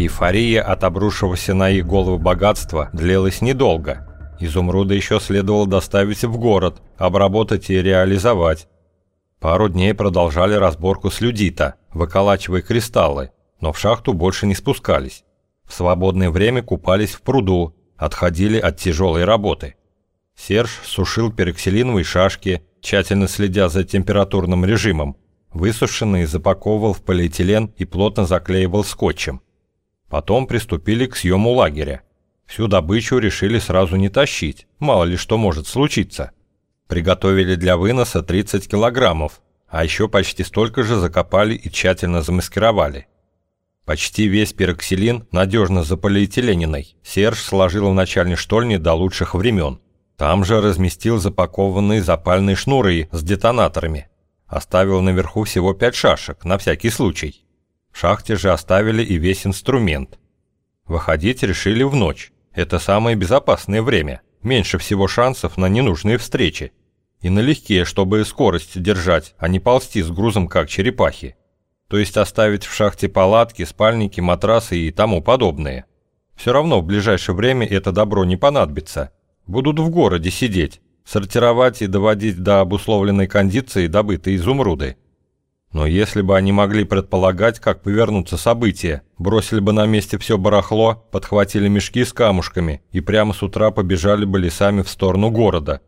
Эйфория от обрушившегося на их головы богатства длилась недолго. Изумруды еще следовало доставить в город, обработать и реализовать. Пару дней продолжали разборку с людита, выколачивая кристаллы, но в шахту больше не спускались. В свободное время купались в пруду, отходили от тяжелой работы. Серж сушил пероксилиновые шашки, тщательно следя за температурным режимом, высушенные запаковывал в полиэтилен и плотно заклеивал скотчем. Потом приступили к съему лагеря. Всю добычу решили сразу не тащить, мало ли что может случиться. Приготовили для выноса 30 килограммов, а еще почти столько же закопали и тщательно замаскировали. Почти весь пероксилин надежно заполиэтилениной Серж сложил в начальной штольне до лучших времен. Там же разместил запакованные запальные шнуры с детонаторами. Оставил наверху всего пять шашек, на всякий случай. В шахте же оставили и весь инструмент. Выходить решили в ночь. Это самое безопасное время. Меньше всего шансов на ненужные встречи. И налегке, чтобы скорость держать, а не ползти с грузом, как черепахи. То есть оставить в шахте палатки, спальники, матрасы и тому подобное. Все равно в ближайшее время это добро не понадобится. Будут в городе сидеть, сортировать и доводить до обусловленной кондиции добытые изумруды. Но если бы они могли предполагать, как повернутся события, бросили бы на месте все барахло, подхватили мешки с камушками и прямо с утра побежали бы лесами в сторону города.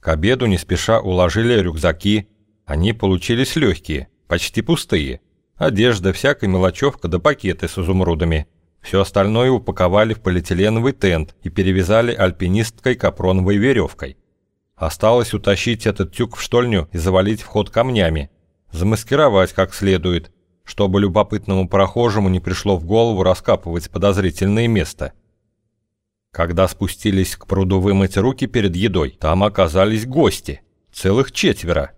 К обеду не спеша уложили рюкзаки, они получились легкие, почти пустые. Одежда, всякая мелочевка да пакеты с изумрудами – все остальное упаковали в полиэтиленовый тент и перевязали альпинисткой капроновой веревкой. Осталось утащить этот тюк в штольню и завалить вход камнями, замаскировать как следует, чтобы любопытному прохожему не пришло в голову раскапывать подозрительное место. Когда спустились к пруду вымыть руки перед едой, там оказались гости, целых четверо.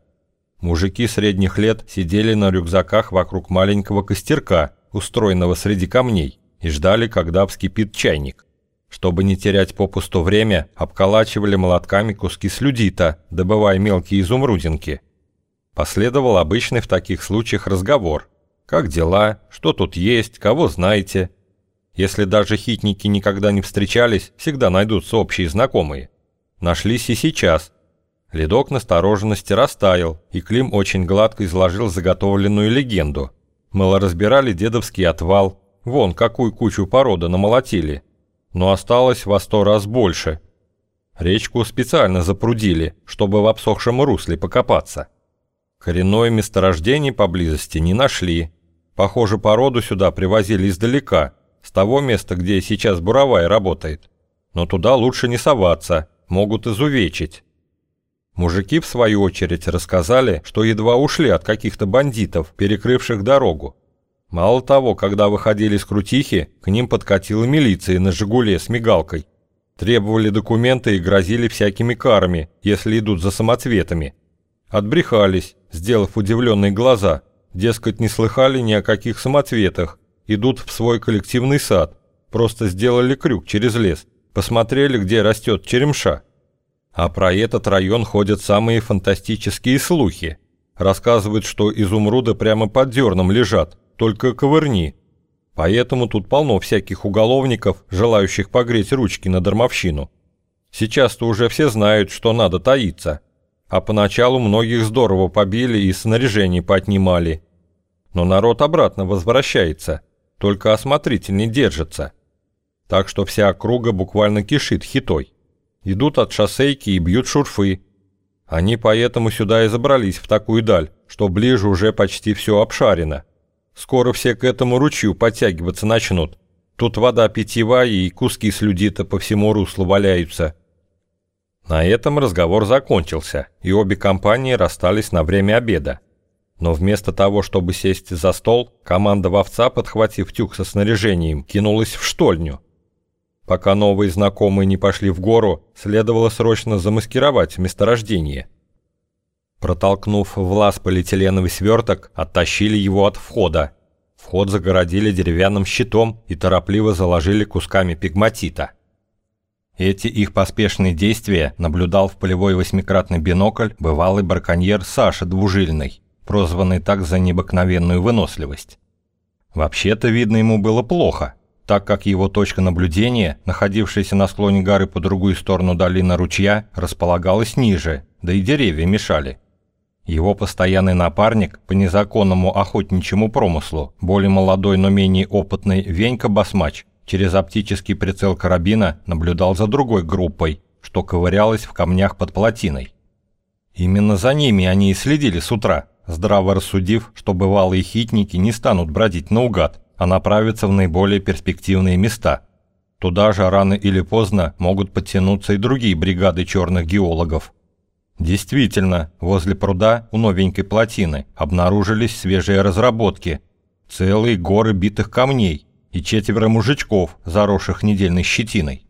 Мужики средних лет сидели на рюкзаках вокруг маленького костерка, устроенного среди камней и ждали, когда вскипит чайник. Чтобы не терять попусту время, обколачивали молотками куски слюдита, добывая мелкие изумрудинки. Последовал обычный в таких случаях разговор. Как дела? Что тут есть? Кого знаете? Если даже хитники никогда не встречались, всегда найдутся общие знакомые. Нашлись и сейчас. Ледок настороженности растаял, и Клим очень гладко изложил заготовленную легенду. Мало разбирали дедовский отвал, Вон, какую кучу породы намолотили. Но осталось во сто раз больше. Речку специально запрудили, чтобы в обсохшем русле покопаться. Коренное месторождение поблизости не нашли. Похоже, породу сюда привозили издалека, с того места, где сейчас буровая работает. Но туда лучше не соваться, могут изувечить. Мужики, в свою очередь, рассказали, что едва ушли от каких-то бандитов, перекрывших дорогу. Мало того, когда выходили с Крутихи, к ним подкатила милиция на «Жигуле» с мигалкой. Требовали документы и грозили всякими карами, если идут за самоцветами. Отбрехались, сделав удивленные глаза. Дескать, не слыхали ни о каких самоцветах. Идут в свой коллективный сад. Просто сделали крюк через лес. Посмотрели, где растет черемша. А про этот район ходят самые фантастические слухи. Рассказывают, что изумруды прямо под дерном лежат, только ковырни. Поэтому тут полно всяких уголовников, желающих погреть ручки на дармовщину. Сейчас-то уже все знают, что надо таиться. А поначалу многих здорово побили и снаряжение поотнимали. Но народ обратно возвращается, только осмотрительней держится. Так что вся округа буквально кишит хитой. Идут от шоссейки и бьют шурфы. Они поэтому сюда и забрались в такую даль, что ближе уже почти все обшарено. Скоро все к этому ручью подтягиваться начнут. Тут вода питьевая и куски слюдита по всему руслу валяются. На этом разговор закончился, и обе компании расстались на время обеда. Но вместо того, чтобы сесть за стол, команда вовца, подхватив тюк со снаряжением, кинулась в штольню. Пока новые знакомые не пошли в гору, следовало срочно замаскировать месторождение – Протолкнув в лаз полиэтиленовый сверток, оттащили его от входа. Вход загородили деревянным щитом и торопливо заложили кусками пигматита. Эти их поспешные действия наблюдал в полевой восьмикратный бинокль бывалый браконьер Саша Двужильный, прозванный так за необыкновенную выносливость. Вообще-то видно ему было плохо, так как его точка наблюдения, находившаяся на склоне горы по другую сторону долины ручья, располагалась ниже, да и деревья мешали. Его постоянный напарник по незаконному охотничьему промыслу, более молодой, но менее опытный Венька Басмач, через оптический прицел карабина наблюдал за другой группой, что ковырялась в камнях под плотиной. Именно за ними они и следили с утра, здраво рассудив, что бывалые хитники не станут бродить наугад, а направятся в наиболее перспективные места. Туда же рано или поздно могут подтянуться и другие бригады черных геологов. Действительно, возле пруда у новенькой плотины обнаружились свежие разработки, целые горы битых камней и четверо мужичков, заросших недельной щетиной.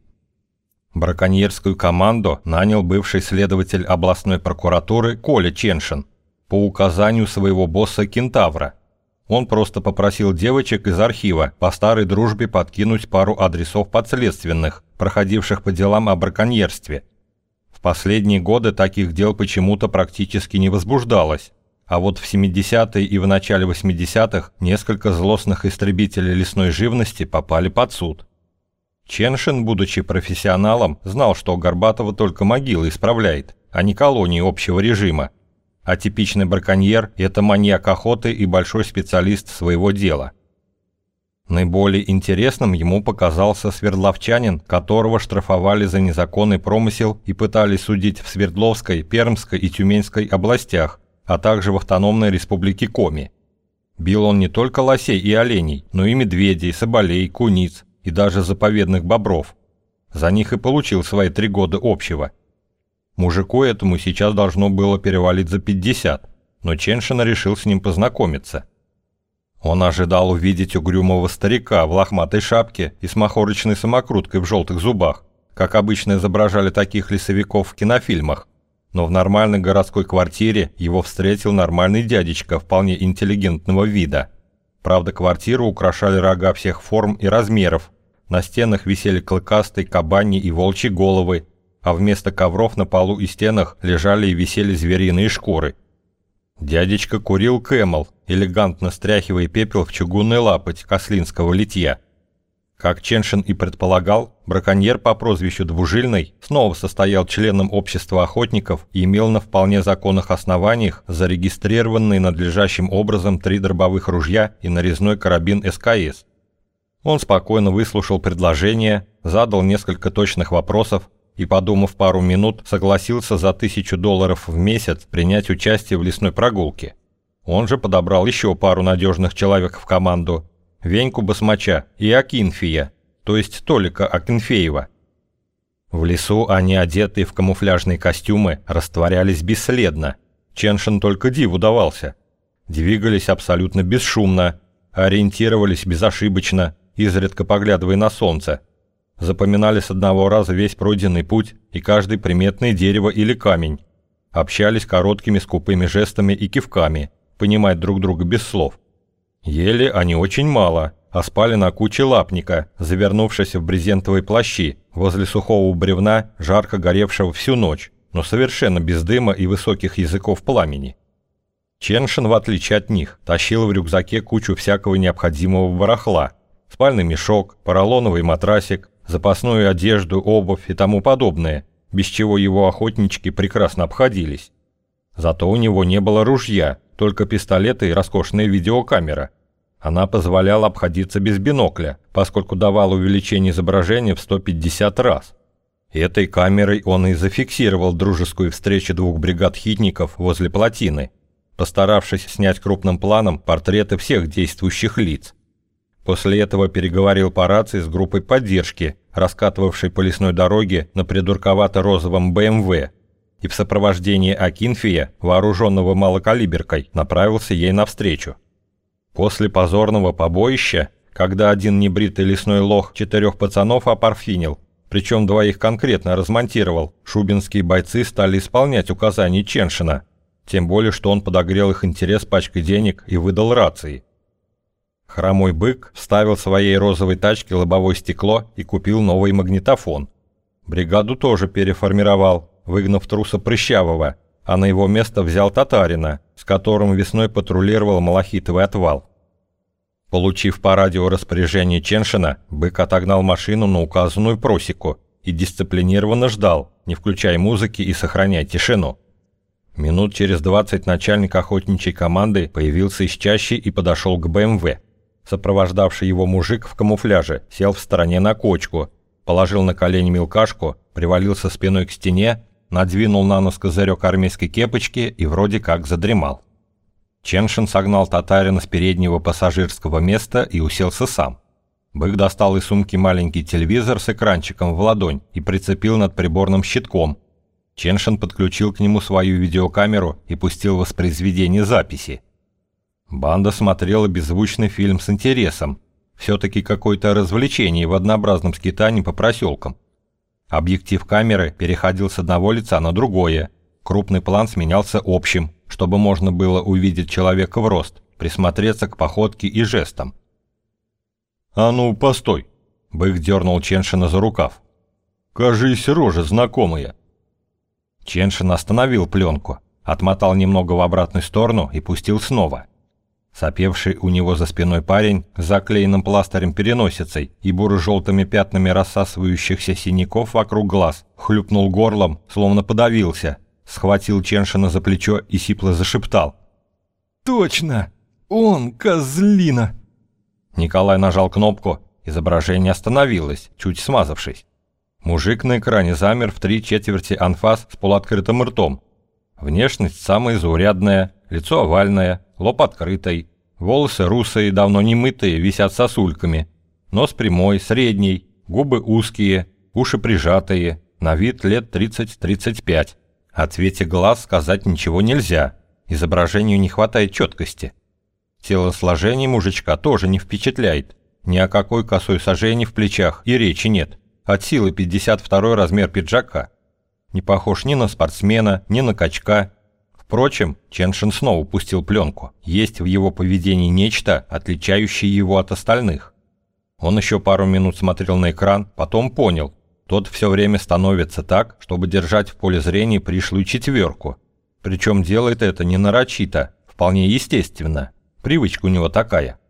Браконьерскую команду нанял бывший следователь областной прокуратуры Коля Ченшин по указанию своего босса Кентавра. Он просто попросил девочек из архива по старой дружбе подкинуть пару адресов подследственных, проходивших по делам о браконьерстве. В последние годы таких дел почему-то практически не возбуждалось, а вот в 70-е и в начале 80-х несколько злостных истребителей лесной живности попали под суд. Ченшин, будучи профессионалом, знал, что Горбатова только могилы исправляет, а не колонии общего режима. А типичный браконьер – это маньяк охоты и большой специалист своего дела. Наиболее интересным ему показался свердловчанин, которого штрафовали за незаконный промысел и пытались судить в Свердловской, Пермской и Тюменской областях, а также в автономной республике Коми. Бил он не только лосей и оленей, но и медведей, соболей, куниц, и даже заповедных бобров. За них и получил свои три года общего. Мужику этому сейчас должно было перевалить за 50, но Ченшина решил с ним познакомиться. Он ожидал увидеть угрюмого старика в лохматой шапке и с махорочной самокруткой в желтых зубах, как обычно изображали таких лесовиков в кинофильмах. Но в нормальной городской квартире его встретил нормальный дядечка вполне интеллигентного вида – Правда, квартиру украшали рога всех форм и размеров. На стенах висели клыкастые кабани и волчьи головы, а вместо ковров на полу и стенах лежали и висели звериные шкуры. Дядечка курил кэмел, элегантно стряхивая пепел в чугунный лапоть кослинского литья. Как Ченшин и предполагал, браконьер по прозвищу Двужильный снова состоял членом общества охотников и имел на вполне законных основаниях зарегистрированные надлежащим образом три дробовых ружья и нарезной карабин СКС. Он спокойно выслушал предложение, задал несколько точных вопросов и, подумав пару минут, согласился за тысячу долларов в месяц принять участие в лесной прогулке. Он же подобрал еще пару надежных человек в команду Веньку Басмача и Акинфия, то есть Толика Акинфеева. В лесу они, одетые в камуфляжные костюмы, растворялись бесследно. Ченшин только диву давался. Двигались абсолютно бесшумно, ориентировались безошибочно, изредка поглядывая на солнце. Запоминали с одного раза весь пройденный путь и каждый приметное дерево или камень. Общались короткими скупыми жестами и кивками, понимать друг друга без слов. Ели они очень мало, а спали на куче лапника, завернувшись в брезентовые плащи, возле сухого бревна, жарко горевшего всю ночь, но совершенно без дыма и высоких языков пламени. Ченшин, в отличие от них, тащил в рюкзаке кучу всякого необходимого барахла, спальный мешок, поролоновый матрасик, запасную одежду, обувь и тому подобное, без чего его охотнички прекрасно обходились. Зато у него не было ружья, только пистолеты и роскошная видеокамера. Она позволяла обходиться без бинокля, поскольку давала увеличение изображения в 150 раз. Этой камерой он и зафиксировал дружескую встречу двух бригад хитников возле плотины, постаравшись снять крупным планом портреты всех действующих лиц. После этого переговорил по рации с группой поддержки, раскатывавшей по лесной дороге на придурковато-розовом БМВ, и в сопровождении Акинфия, вооруженного малокалиберкой, направился ей навстречу. После позорного побоища, когда один небритый лесной лох четырех пацанов опорфинил, причем двоих конкретно размонтировал, шубинские бойцы стали исполнять указания Ченшина, тем более, что он подогрел их интерес пачкой денег и выдал рации. Хромой бык вставил своей розовой тачке лобовое стекло и купил новый магнитофон. Бригаду тоже переформировал, выгнав труса Прыщавого, а на его место взял татарина, с которым весной патрулировал Малахитовый отвал. Получив по радио распоряжение Ченшина, бык отогнал машину на указанную просеку и дисциплинированно ждал, не включая музыки и сохраняя тишину. Минут через 20 начальник охотничьей команды появился из чащи и подошел к БМВ. Сопровождавший его мужик в камуфляже сел в стороне на кочку, положил на колени мелкашку, привалился спиной к стене, надвинул на нос козырек армейской кепочки и вроде как задремал. Ченшин согнал татарина с переднего пассажирского места и уселся сам. Бык достал из сумки маленький телевизор с экранчиком в ладонь и прицепил над приборным щитком. Ченшин подключил к нему свою видеокамеру и пустил воспроизведение записи. Банда смотрела беззвучный фильм с интересом. Все-таки какое-то развлечение в однообразном скитании по проселкам. Объектив камеры переходил с одного лица на другое. Крупный план сменялся общим, чтобы можно было увидеть человека в рост, присмотреться к походке и жестам. «А ну, постой!» — бык дернул Ченшина за рукав. «Кажись, рожа знакомая». Ченшин остановил пленку, отмотал немного в обратную сторону и пустил снова. Сопевший у него за спиной парень с заклеенным пластырем переносицей и буро-желтыми пятнами рассасывающихся синяков вокруг глаз хлюпнул горлом, словно подавился, схватил Ченшина за плечо и сипло зашептал. «Точно! Он, козлина!» Николай нажал кнопку, изображение остановилось, чуть смазавшись. Мужик на экране замер в три четверти анфас с полуоткрытым ртом. Внешность самая заурядная, лицо овальное, лоб открытый, волосы русые, давно не мытые, висят сосульками, нос прямой, средний, губы узкие, уши прижатые, на вид лет 30-35. О цвете глаз сказать ничего нельзя, изображению не хватает четкости. Телосложение мужичка тоже не впечатляет, ни о какой косой сожжении в плечах и речи нет. От силы 52 размер пиджака. Не похож ни на спортсмена, ни на качка. Впрочем, Ченшин снова пустил пленку. Есть в его поведении нечто, отличающее его от остальных. Он еще пару минут смотрел на экран, потом понял, тот все время становится так, чтобы держать в поле зрения пришлую четверку. Причем делает это не нарочито, вполне естественно. Привычка у него такая.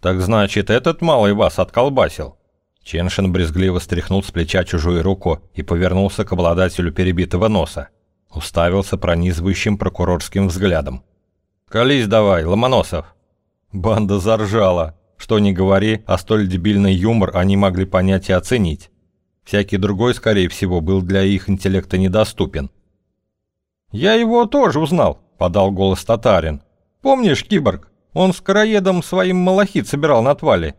«Так значит, этот малый вас отколбасил?» Ченшин брезгливо стряхнул с плеча чужую руку и повернулся к обладателю перебитого носа. Уставился пронизывающим прокурорским взглядом. «Колись давай, Ломоносов!» Банда заржала. Что ни говори, а столь дебильный юмор они могли понять и оценить. Всякий другой, скорее всего, был для их интеллекта недоступен. «Я его тоже узнал», — подал голос татарин. «Помнишь, киборг? Он с караедом своим малахит собирал на твале.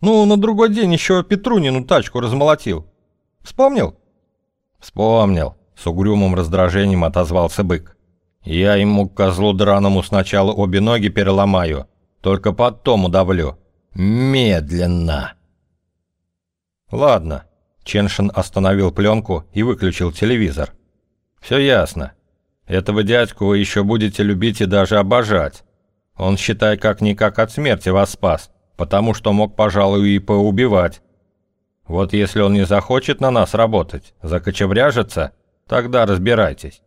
Ну, на другой день еще Петрунину тачку размолотил. Вспомнил?» «Вспомнил», — с угрюмым раздражением отозвался бык. «Я ему, козлу драному, сначала обе ноги переломаю, только потом удавлю. Медленно». «Ладно», Ченшин остановил пленку и выключил телевизор. «Все ясно. Этого дядьку вы еще будете любить и даже обожать. Он, считай, как-никак от смерти вас спас, потому что мог, пожалуй, и поубивать. Вот если он не захочет на нас работать, закочевряжется, тогда разбирайтесь.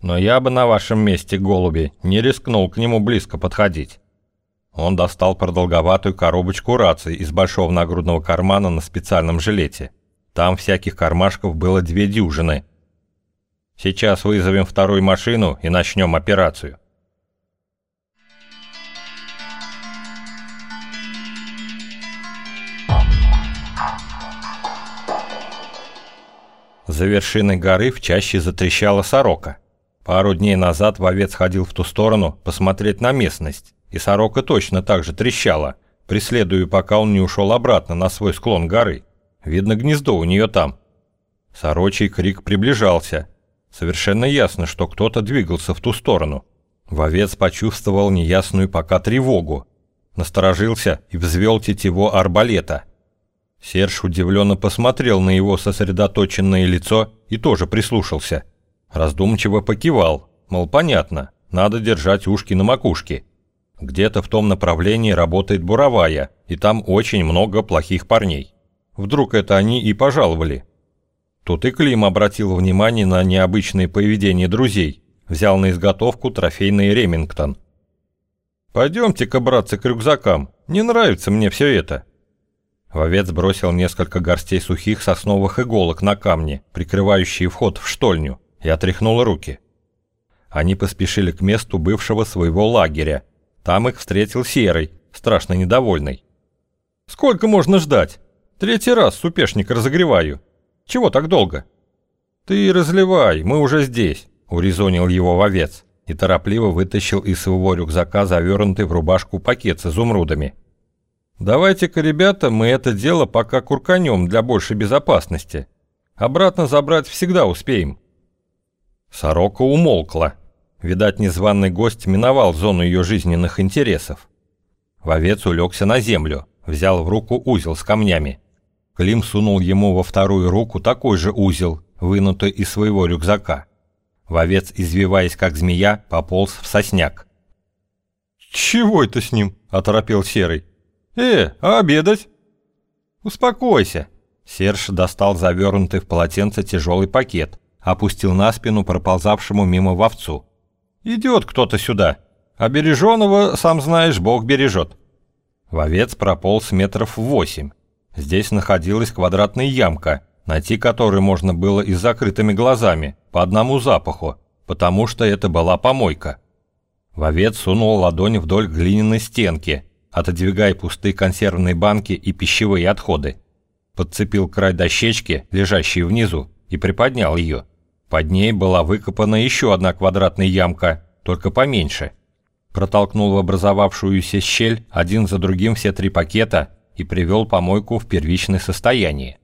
Но я бы на вашем месте, голуби, не рискнул к нему близко подходить». Он достал продолговатую коробочку рации из большого нагрудного кармана на специальном жилете. Там всяких кармашков было две дюжины. Сейчас вызовем вторую машину и начнем операцию. За вершиной горы в чаще затрещала сорока. Пару дней назад вовец ходил в ту сторону посмотреть на местность, и сорока точно так же трещала, преследуя, пока он не ушел обратно на свой склон горы. Видно, гнездо у нее там. Сорочий крик приближался. Совершенно ясно, что кто-то двигался в ту сторону. Вовец почувствовал неясную пока тревогу. Насторожился и взвел тетиво арбалета. Серж удивленно посмотрел на его сосредоточенное лицо и тоже прислушался. Раздумчиво покивал, мол, понятно, надо держать ушки на макушке. Где-то в том направлении работает буровая, и там очень много плохих парней. Вдруг это они и пожаловали. Тут и Клим обратил внимание на необычное поведение друзей, взял на изготовку трофейный Ремингтон. «Пойдемте-ка, братцы, к рюкзакам, Не нравится мне все это». Вовец бросил несколько горстей сухих сосновых иголок на камни, прикрывающие вход в штольню, и отряхнул руки. Они поспешили к месту бывшего своего лагеря. Там их встретил Серый, страшно недовольный. «Сколько можно ждать? Третий раз супешник разогреваю. Чего так долго?» «Ты разливай, мы уже здесь», — урезонил его вовец и торопливо вытащил из своего рюкзака завернутый в рубашку пакет с изумрудами. «Давайте-ка, ребята, мы это дело пока курканем для большей безопасности. Обратно забрать всегда успеем». Сорока умолкла. Видать, незваный гость миновал зону ее жизненных интересов. Вовец улегся на землю, взял в руку узел с камнями. Клим сунул ему во вторую руку такой же узел, вынутый из своего рюкзака. Вовец, извиваясь как змея, пополз в сосняк. «Чего это с ним?» – оторопел Серый. «Э, а обедать?» «Успокойся». Серж достал завернутый в полотенце тяжелый пакет, опустил на спину проползавшему мимо вовцу. «Идет кто-то сюда, а сам знаешь, Бог бережет». Вовец прополз метров восемь. Здесь находилась квадратная ямка, найти которую можно было и с закрытыми глазами, по одному запаху, потому что это была помойка. Вовец сунул ладонь вдоль глиняной стенки, отодвигая пустые консервные банки и пищевые отходы. Подцепил край дощечки, лежащей внизу, и приподнял ее. Под ней была выкопана еще одна квадратная ямка, только поменьше. Протолкнул в образовавшуюся щель один за другим все три пакета и привел помойку в первичное состояние.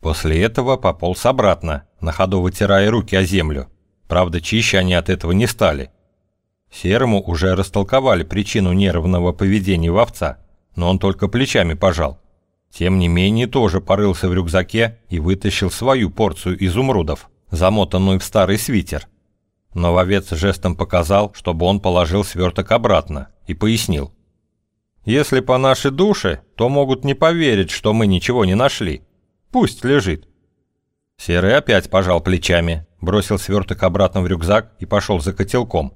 После этого пополз обратно, на ходу вытирая руки о землю. Правда, чище они от этого не стали. Серому уже растолковали причину нервного поведения вовца, но он только плечами пожал. Тем не менее, тоже порылся в рюкзаке и вытащил свою порцию изумрудов, замотанную в старый свитер. Но вовец жестом показал, чтобы он положил сверток обратно, и пояснил. «Если по нашей душе, то могут не поверить, что мы ничего не нашли. Пусть лежит». Серый опять пожал плечами, бросил сверток обратно в рюкзак и пошел за котелком.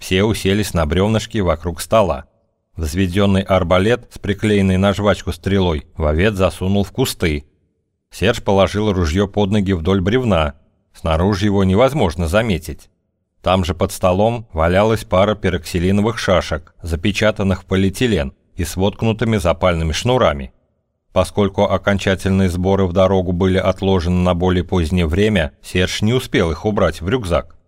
Все уселись на бревнышки вокруг стола. Взведенный арбалет с приклеенной на жвачку стрелой вовец засунул в кусты. Серж положил ружье под ноги вдоль бревна. Снаружи его невозможно заметить. Там же под столом валялась пара пероксилиновых шашек, запечатанных в полиэтилен и с воткнутыми запальными шнурами. Поскольку окончательные сборы в дорогу были отложены на более позднее время, Серж не успел их убрать в рюкзак.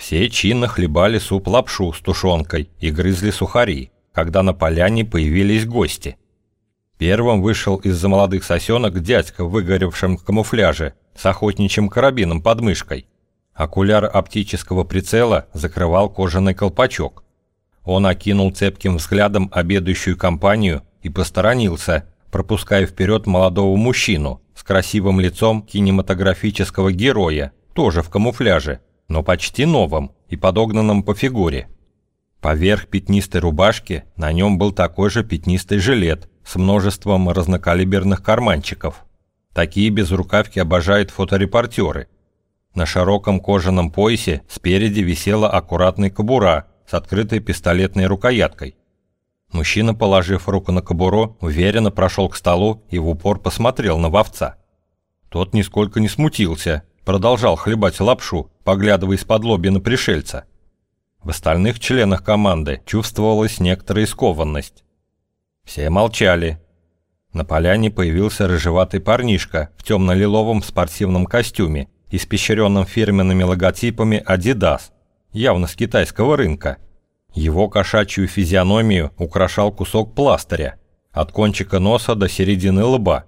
Все чинно хлебали суп-лапшу с тушенкой и грызли сухари, когда на поляне появились гости. Первым вышел из-за молодых сосенок дядька в выгоревшем камуфляже с охотничьим карабином под мышкой. Окуляр оптического прицела закрывал кожаный колпачок. Он окинул цепким взглядом обедающую компанию и посторонился, пропуская вперед молодого мужчину с красивым лицом кинематографического героя, тоже в камуфляже, но почти новом и подогнанном по фигуре. Поверх пятнистой рубашки на нем был такой же пятнистый жилет с множеством разнокалиберных карманчиков. Такие безрукавки обожают фоторепортеры. На широком кожаном поясе спереди висела аккуратная кобура с открытой пистолетной рукояткой. Мужчина, положив руку на кобуру, уверенно прошел к столу и в упор посмотрел на вовца. Тот нисколько не смутился, продолжал хлебать лапшу, поглядывая из-под лобья на пришельца. В остальных членах команды чувствовалась некоторая скованность. Все молчали. На поляне появился рыжеватый парнишка в темно-лиловом спортивном костюме, испещренном фирменными логотипами Adidas, явно с китайского рынка – его кошачью физиономию украшал кусок пластыря, от кончика носа до середины лба.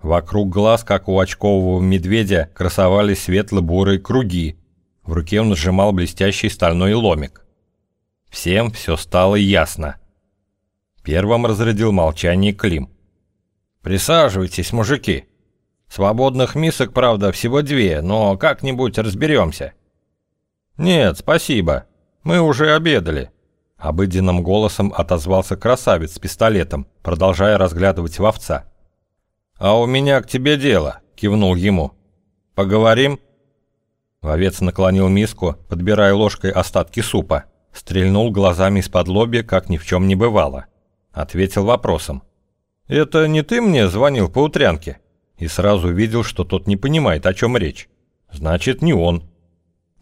Вокруг глаз, как у очкового медведя, красовались светло-бурые круги. В руке он сжимал блестящий стальной ломик. Всем все стало ясно. Первым разрядил молчание Клим. «Присаживайтесь, мужики. Свободных мисок, правда, всего две, но как-нибудь разберемся». «Нет, спасибо. Мы уже обедали», Обыденным голосом отозвался красавец с пистолетом, продолжая разглядывать вовца. «А у меня к тебе дело», — кивнул ему. «Поговорим?» Вовец наклонил миску, подбирая ложкой остатки супа, стрельнул глазами из-под лобья, как ни в чем не бывало. Ответил вопросом. «Это не ты мне звонил по утрянке?» И сразу видел, что тот не понимает, о чем речь. Значит, не он.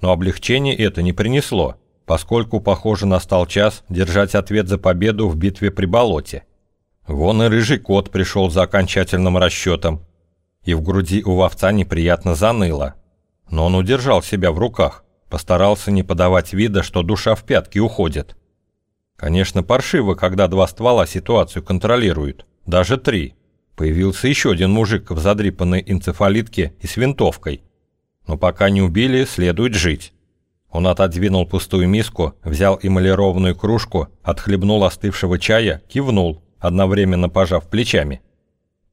Но облегчение это не принесло, поскольку, похоже, настал час держать ответ за победу в битве при болоте. Вон и рыжий кот пришел за окончательным расчетом, и в груди у вовца неприятно заныло. Но он удержал себя в руках, постарался не подавать вида, что душа в пятки уходит. Конечно, паршиво, когда два ствола ситуацию контролируют, даже три. Появился еще один мужик в задрипанной энцефалитке и с винтовкой. Но пока не убили, следует жить. Он отодвинул пустую миску, взял эмалированную кружку, отхлебнул остывшего чая, кивнул, одновременно пожав плечами.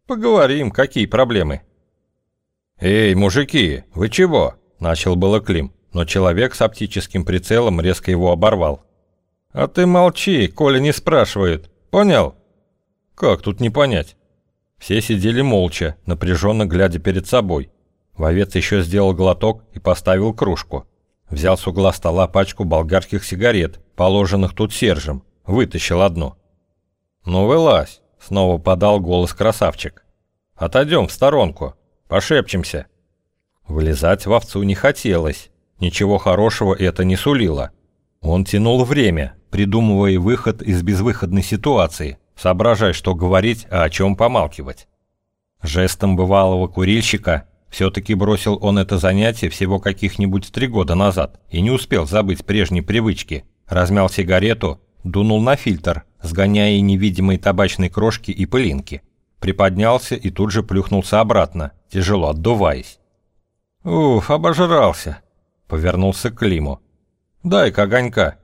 «Поговорим, какие проблемы?» «Эй, мужики, вы чего?» – начал было Клим, но человек с оптическим прицелом резко его оборвал. «А ты молчи, Коля не спрашивает. Понял?» «Как тут не понять?» Все сидели молча, напряженно глядя перед собой. Вовец еще сделал глоток и поставил кружку. Взял с угла стола пачку болгарских сигарет, положенных тут Сержем, вытащил одну. «Ну, вылазь!» — снова подал голос красавчик. «Отойдем в сторонку, пошепчемся». Вылезать в овцу не хотелось, ничего хорошего это не сулило. Он тянул время, придумывая выход из безвыходной ситуации, соображая, что говорить, а о чем помалкивать. Жестом бывалого курильщика все-таки бросил он это занятие всего каких-нибудь три года назад и не успел забыть прежние привычки. Размял сигарету, дунул на фильтр, сгоняя невидимые табачные крошки и пылинки. Приподнялся и тут же плюхнулся обратно, тяжело отдуваясь. «Уф, обожрался!» Повернулся к Климу. «Дай-ка огонька!»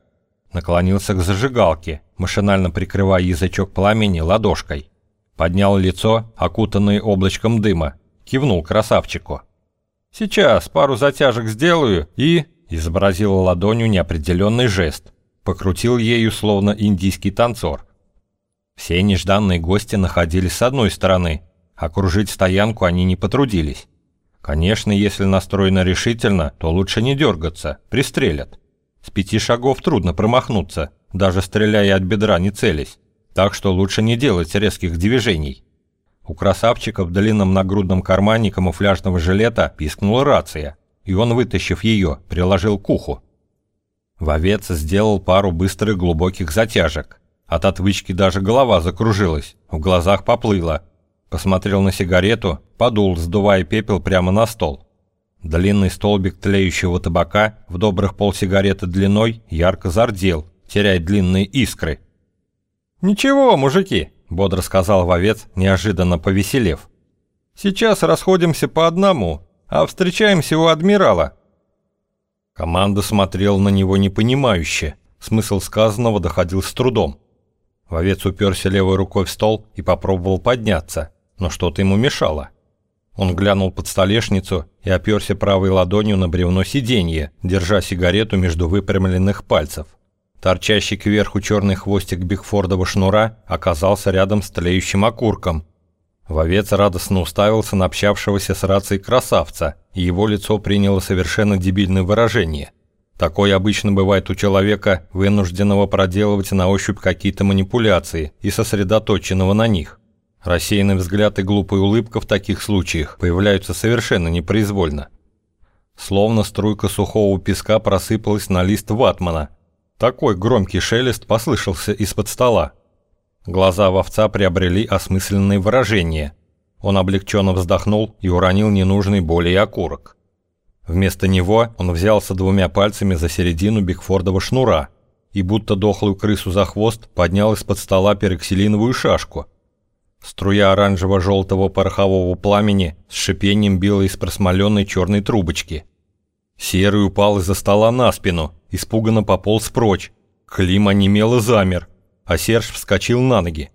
Наклонился к зажигалке, машинально прикрывая язычок пламени ладошкой. Поднял лицо, окутанное облачком дыма, кивнул красавчику. «Сейчас пару затяжек сделаю и...» изобразил ладонью неопределенный жест. Покрутил ею, словно индийский танцор. Все нежданные гости находились с одной стороны. Окружить стоянку они не потрудились. Конечно, если настроено решительно, то лучше не дергаться, пристрелят. С пяти шагов трудно промахнуться, даже стреляя от бедра не целясь. Так что лучше не делать резких движений. У красавчика в длинном нагрудном кармане камуфляжного жилета пискнула рация, и он, вытащив ее, приложил к уху. Вовец сделал пару быстрых глубоких затяжек. От отвычки даже голова закружилась, в глазах поплыла. Посмотрел на сигарету, подул, сдувая пепел прямо на стол. Длинный столбик тлеющего табака в добрых полсигареты длиной ярко зардел, теряя длинные искры. «Ничего, мужики», — бодро сказал вовец, неожиданно повеселев. «Сейчас расходимся по одному, а встречаемся у адмирала». Команда смотрела на него непонимающе. Смысл сказанного доходил с трудом. Вовец уперся левой рукой в стол и попробовал подняться, но что-то ему мешало. Он глянул под столешницу и оперся правой ладонью на бревно сиденья, держа сигарету между выпрямленных пальцев. Торчащий кверху черный хвостик Бигфордова шнура оказался рядом с тлеющим окурком. Вовец радостно уставился на общавшегося с рацией красавца, и его лицо приняло совершенно дебильное выражение. Такое обычно бывает у человека, вынужденного проделывать на ощупь какие-то манипуляции и сосредоточенного на них. Рассеянный взгляд и глупая улыбка в таких случаях появляются совершенно непроизвольно. Словно струйка сухого песка просыпалась на лист ватмана. Такой громкий шелест послышался из-под стола. Глаза вовца приобрели осмысленные выражения. Он облегченно вздохнул и уронил ненужный более окурок. Вместо него он взялся двумя пальцами за середину Бигфордова шнура и будто дохлую крысу за хвост поднял из-под стола пероксилиновую шашку. Струя оранжево-желтого порохового пламени с шипением била из просмоленной черной трубочки. Серый упал из-за стола на спину, испуганно пополз прочь. Клим онемело замер, а Серж вскочил на ноги.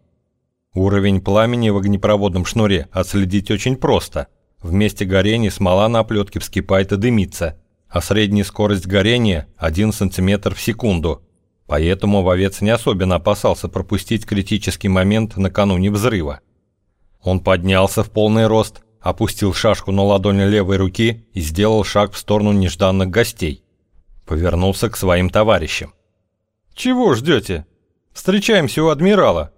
Уровень пламени в огнепроводном шнуре отследить очень просто – в месте горения смола на оплетке вскипает и дымится, а средняя скорость горения 1 см в секунду. Поэтому вовец не особенно опасался пропустить критический момент накануне взрыва. Он поднялся в полный рост, опустил шашку на ладонь левой руки и сделал шаг в сторону нежданных гостей. Повернулся к своим товарищам. «Чего ждете? Встречаемся у адмирала.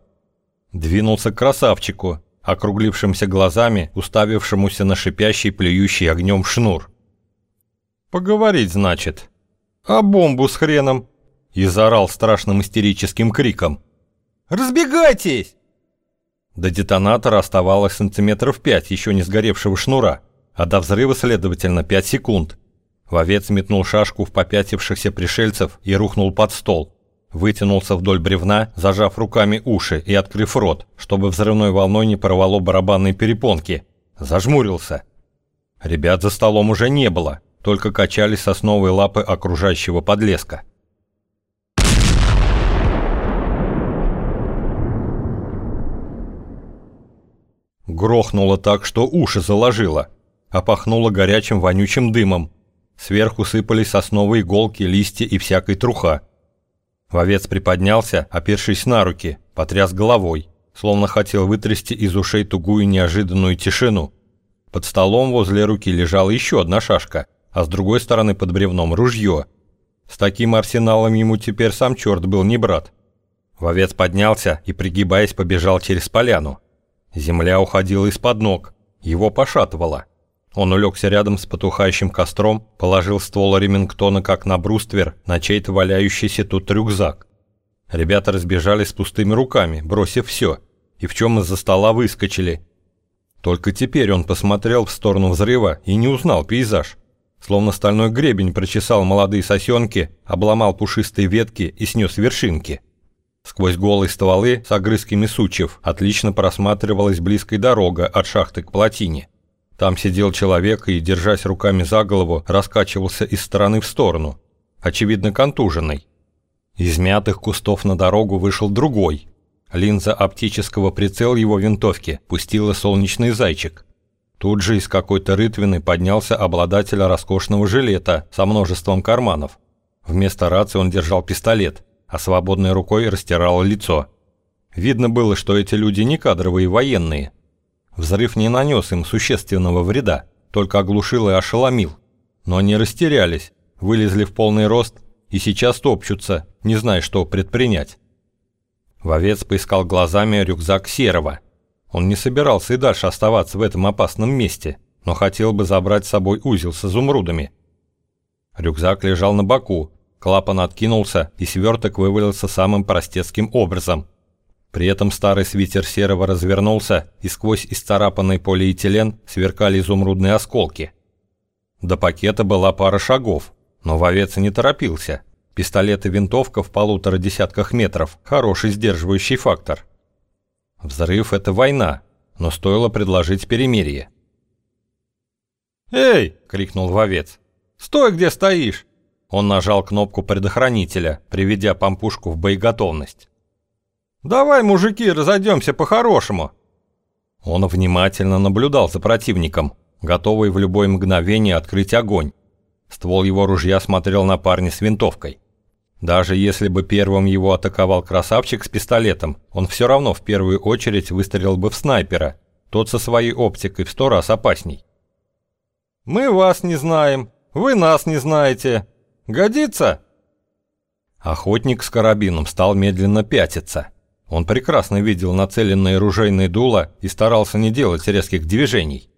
Двинулся к красавчику, округлившимся глазами, уставившемуся на шипящий, плюющий огнем шнур. «Поговорить, значит. А бомбу с хреном?» И заорал страшным истерическим криком. «Разбегайтесь!» До детонатора оставалось сантиметров пять еще не сгоревшего шнура, а до взрыва, следовательно, пять секунд. Вовец метнул шашку в попятившихся пришельцев и рухнул под стол. Вытянулся вдоль бревна, зажав руками уши и открыв рот, чтобы взрывной волной не порвало барабанные перепонки. Зажмурился. Ребят за столом уже не было, только качались сосновые лапы окружающего подлеска. Грохнуло так, что уши заложило, а пахнуло горячим вонючим дымом. Сверху сыпались сосновые иголки, листья и всякой труха. Вовец приподнялся, опершись на руки, потряс головой, словно хотел вытрясти из ушей тугую неожиданную тишину. Под столом возле руки лежала еще одна шашка, а с другой стороны под бревном ружье. С таким арсеналом ему теперь сам черт был не брат. Вовец поднялся и, пригибаясь, побежал через поляну. Земля уходила из-под ног, его пошатывало. Он улегся рядом с потухающим костром, положил ствол Ремингтона как на бруствер на чей-то валяющийся тут рюкзак. Ребята разбежались с пустыми руками, бросив все, и в чем из-за стола выскочили. Только теперь он посмотрел в сторону взрыва и не узнал пейзаж. Словно стальной гребень прочесал молодые сосенки, обломал пушистые ветки и снес вершинки. Сквозь голые стволы с огрызками сучьев отлично просматривалась близкая дорога от шахты к плотине. Там сидел человек и, держась руками за голову, раскачивался из стороны в сторону, очевидно контуженный. Из мятых кустов на дорогу вышел другой. Линза оптического прицела его винтовки пустила солнечный зайчик. Тут же из какой-то рытвины поднялся обладатель роскошного жилета со множеством карманов. Вместо рации он держал пистолет, а свободной рукой растирал лицо. Видно было, что эти люди не кадровые военные, Взрыв не нанес им существенного вреда, только оглушил и ошеломил. Но они растерялись, вылезли в полный рост и сейчас топчутся, не зная, что предпринять. Вовец поискал глазами рюкзак Серого. Он не собирался и дальше оставаться в этом опасном месте, но хотел бы забрать с собой узел с изумрудами. Рюкзак лежал на боку, клапан откинулся и сверток вывалился самым простецким образом – при этом старый свитер серого развернулся, и сквозь исцарапанный полиэтилен сверкали изумрудные осколки. До пакета была пара шагов, но вовец не торопился. Пистолет и винтовка в полутора десятках метров – хороший сдерживающий фактор. Взрыв – это война, но стоило предложить перемирие. «Эй!» – крикнул вовец. «Стой, где стоишь!» Он нажал кнопку предохранителя, приведя пампушку в боеготовность. «Давай, мужики, разойдемся по-хорошему!» Он внимательно наблюдал за противником, готовый в любое мгновение открыть огонь. Ствол его ружья смотрел на парня с винтовкой. Даже если бы первым его атаковал красавчик с пистолетом, он все равно в первую очередь выстрелил бы в снайпера, тот со своей оптикой в сто раз опасней. «Мы вас не знаем, вы нас не знаете. Годится?» Охотник с карабином стал медленно пятиться. Он прекрасно видел нацеленные ружейные дула и старался не делать резких движений.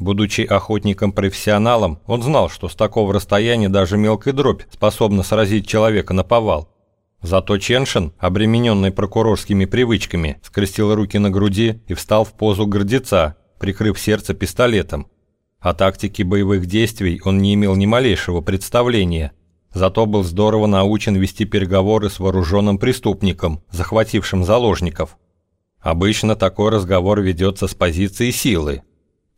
Будучи охотником-профессионалом, он знал, что с такого расстояния даже мелкая дробь способна сразить человека на повал. Зато Ченшин, обремененный прокурорскими привычками, скрестил руки на груди и встал в позу гордеца, прикрыв сердце пистолетом. О тактике боевых действий он не имел ни малейшего представления – Зато был здорово научен вести переговоры с вооруженным преступником, захватившим заложников. Обычно такой разговор ведется с позиции силы.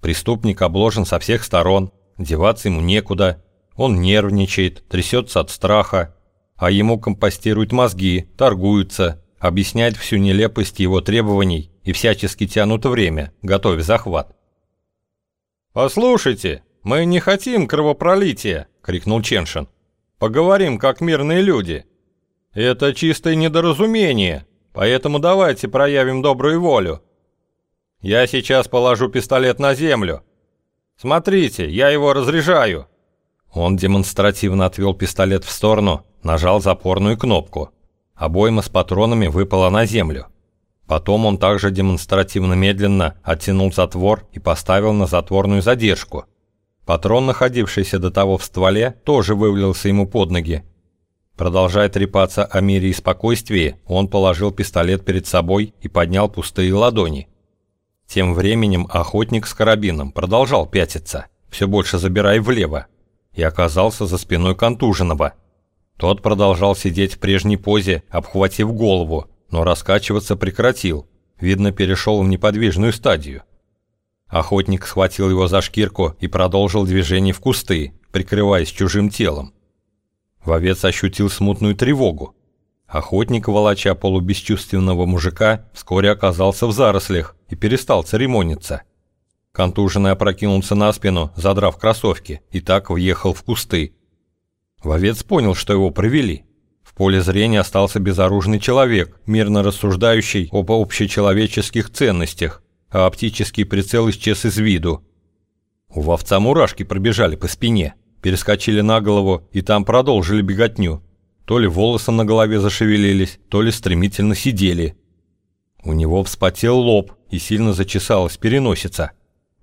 Преступник обложен со всех сторон, деваться ему некуда, он нервничает, трясется от страха, а ему компостируют мозги, торгуются, объясняют всю нелепость его требований и всячески тянут время, готовя захват. «Послушайте, мы не хотим кровопролития!» — крикнул Ченшин. Поговорим как мирные люди. Это чистое недоразумение, поэтому давайте проявим добрую волю. Я сейчас положу пистолет на землю. Смотрите, я его разряжаю». Он демонстративно отвел пистолет в сторону, нажал запорную кнопку. Обойма с патронами выпала на землю. Потом он также демонстративно медленно оттянул затвор и поставил на затворную задержку. Патрон, находившийся до того в стволе, тоже вывалился ему под ноги. Продолжая трепаться о мире и спокойствии, он положил пистолет перед собой и поднял пустые ладони. Тем временем охотник с карабином продолжал пятиться, все больше забирая влево, и оказался за спиной контуженного. Тот продолжал сидеть в прежней позе, обхватив голову, но раскачиваться прекратил, видно, перешел в неподвижную стадию. Охотник схватил его за шкирку и продолжил движение в кусты, прикрываясь чужим телом. Вовец ощутил смутную тревогу. Охотник, волоча полубесчувственного мужика, вскоре оказался в зарослях и перестал церемониться. Контуженный опрокинулся на спину, задрав кроссовки, и так въехал в кусты. Вовец понял, что его провели. В поле зрения остался безоружный человек, мирно рассуждающий об общечеловеческих ценностях, а оптический прицел исчез из виду. У вовца мурашки пробежали по спине, перескочили на голову и там продолжили беготню. То ли волосы на голове зашевелились, то ли стремительно сидели. У него вспотел лоб и сильно зачесалась переносица.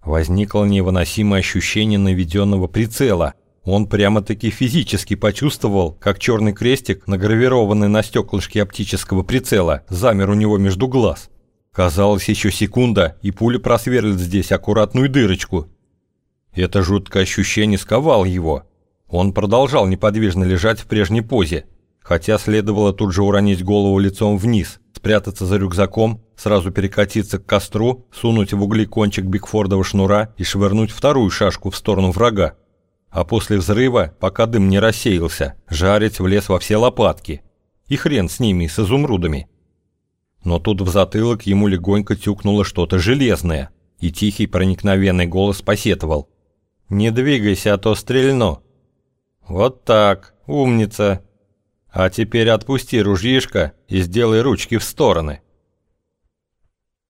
Возникло невыносимое ощущение наведенного прицела – он прямо-таки физически почувствовал, как черный крестик, награвированный на стеклышке оптического прицела, замер у него между глаз. Казалось, еще секунда, и пуля просверлит здесь аккуратную дырочку. Это жуткое ощущение сковало его. Он продолжал неподвижно лежать в прежней позе, хотя следовало тут же уронить голову лицом вниз, спрятаться за рюкзаком, сразу перекатиться к костру, сунуть в угли кончик Бигфордова шнура и швырнуть вторую шашку в сторону врага а после взрыва, пока дым не рассеялся, жарить в лес во все лопатки. И хрен с ними, с изумрудами. Но тут в затылок ему легонько тюкнуло что-то железное, и тихий проникновенный голос посетовал. «Не двигайся, а то стрельну». «Вот так, умница. А теперь отпусти ружьишко и сделай ручки в стороны».